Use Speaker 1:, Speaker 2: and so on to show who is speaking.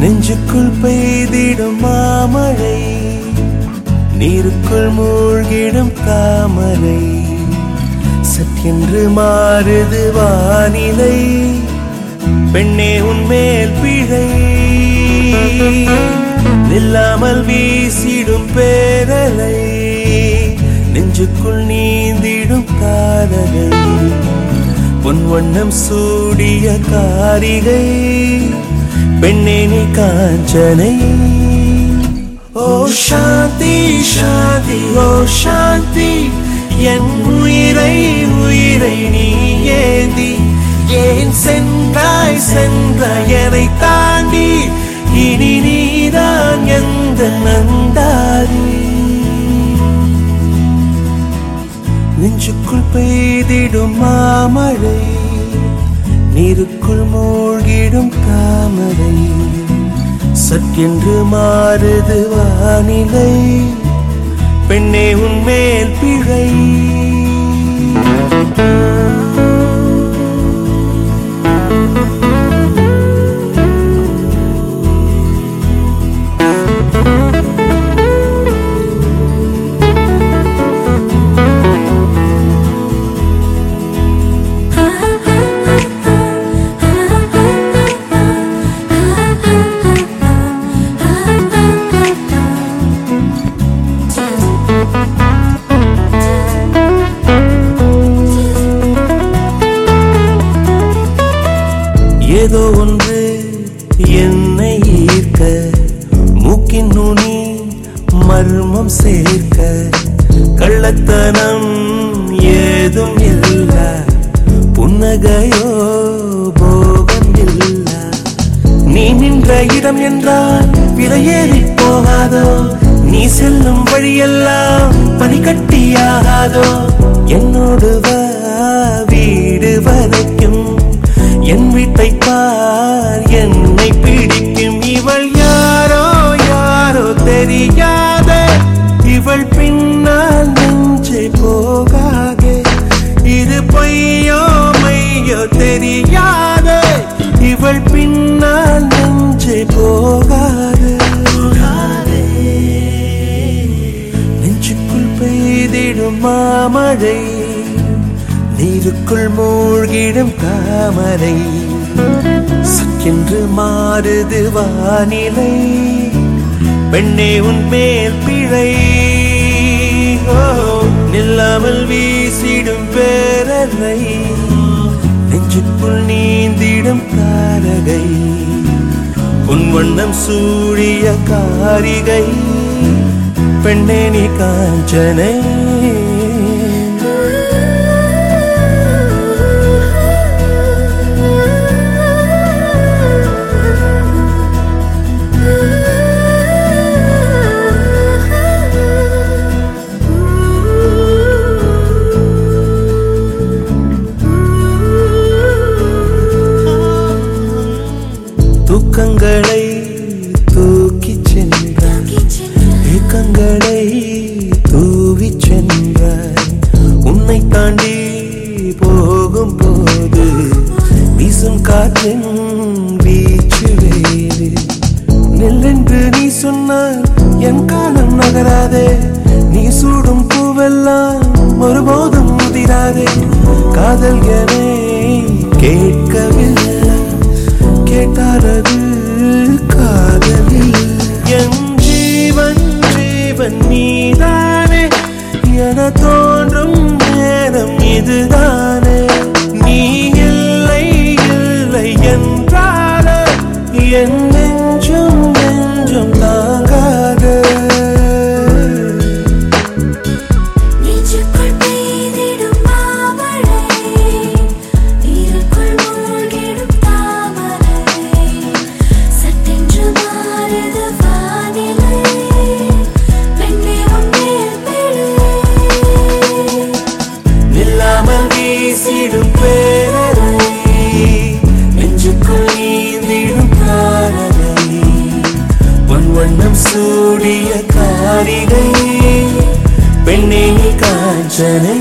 Speaker 1: நெஞ்சுக்குள் பெய்திடும் மாமழை நீருக்குள் மூழ்கிடும் தாமரை சற்றென்று மாறுது வானிலை பெண்ணே உன்மேல் பிழை. நில்லாமல் வீசிடும் பேரலை நெஞ்சுக்குள் நீந்திடும் காதலை. பொன் வண்ணம் சூடிய காரிகை பெண்ணே காஞ்சனை ஓ சாந்தி சாந்தி ஓ சாந்தி என் உயிரை உயிரை நீ ஏந்தி. ஏன் சென்றாய் சென்ற என்னை நந்தாரி நெஞ்சுக்குள் பெய்திடும் மாமழை நீருக்குள் மூழ்கிடும் தாமரை. சற்றென்று மாறுது வானிலை பெண்ணே உன்மேல் பிழை. ஏதோ ஒன்று என்னை ஈர்க்க மூக்கின் நுனி மர்மம் சேர்க்க. கள்ளத்தனம் ஏதும் இல்ல புன்னகையோ போகம் இல்ல. நீ நின்ற இடம் என்றால் விலையேறி போகாதோ நீ செல்லும் வழியெல்லாம் பனிக்கட்டியாகாதோ தெரியாத இவள் பின்னால் நெஞ்சே போகாதே. இது பொய்யோ மையோ தெரியாத இவள் பின்னால் நெஞ்சே போகாது. நெஞ்சுக்குள் பெய்திடும் மாமழை நீருக்குள் மூழ்கிடும் காமரை. சக்கென்று மாறுது வானிலை. பெண்ணே உன் மேல் பிழை. நில்லாமல் வீசிடும் பேரலை நெஞ்சுக்குள் நீந்திடும் தாரகை உன் வண்ணம் சூழிய காரிகை. பெண்ணே நீ காஞ்சனை. தாண்டி போகும் போது வீசும் காற்றின் வீச்சு வேறு. நெல்லென்று நீ சொன்னால் என் காலம் நகராதே. நீ சூடும் பூவெல்லாம் ஒருபோதும் முதிராதே காதல் என hiền chúng ta. சூடிய காரிகை பெண்ணே காஞ்சனை.